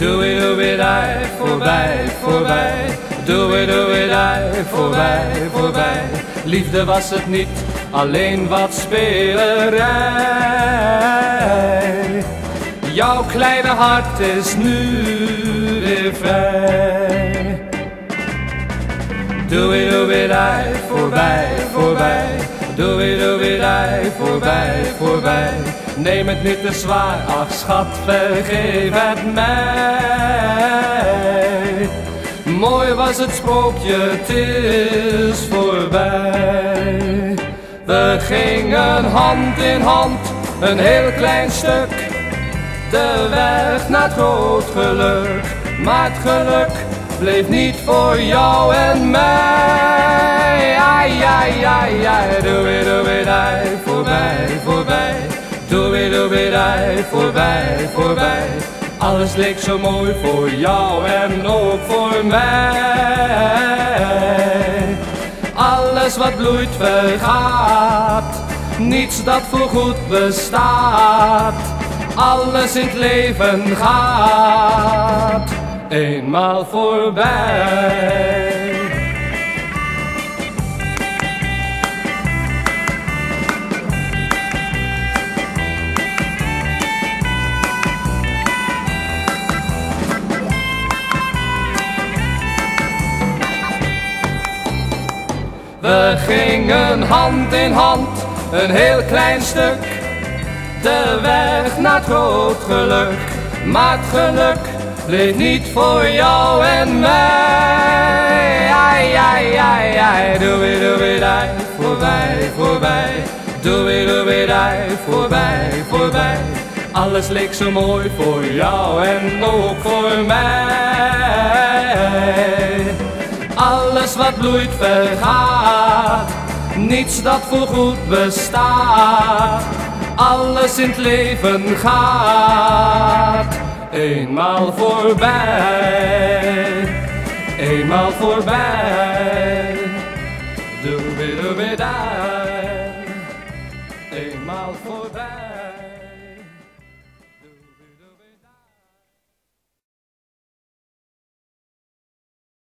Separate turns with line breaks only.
Doei doei die, voorbij, voorbij. Doei doei die, voorbij, voorbij. Liefde was het niet, alleen wat spelerij. Jouw kleine hart is nu weer vrij. Doei doei die, voorbij, voorbij. Doei doei die, voorbij, voorbij. Neem het niet te zwaar, ach schat, vergeef het mij. Mooi was het sprookje, het is voorbij. We gingen hand in hand, een heel klein stuk. De weg naar het groot geluk, maar het geluk bleef niet voor jou en mij. Ai, ai, ai, ai, Voorbij, voorbij. Alles leek zo mooi voor jou en ook voor mij. Alles wat bloeit vergaat, niets dat voorgoed bestaat. Alles in het leven gaat eenmaal voorbij. We gingen hand in hand, een heel klein stuk, de weg naar het groot geluk. Maar het geluk bleef niet voor jou en mij. Ai, ai, ai, ai, doei, doei, dai, voorbij, voorbij. Doei, doei, dai, voorbij, voorbij. Alles leek zo mooi voor jou en ook voor mij. Alles wat bloeit vergaat, niets dat voorgoed bestaat. Alles in het leven gaat, eenmaal voorbij, eenmaal voorbij. Doe weer, doe weer, eenmaal voorbij.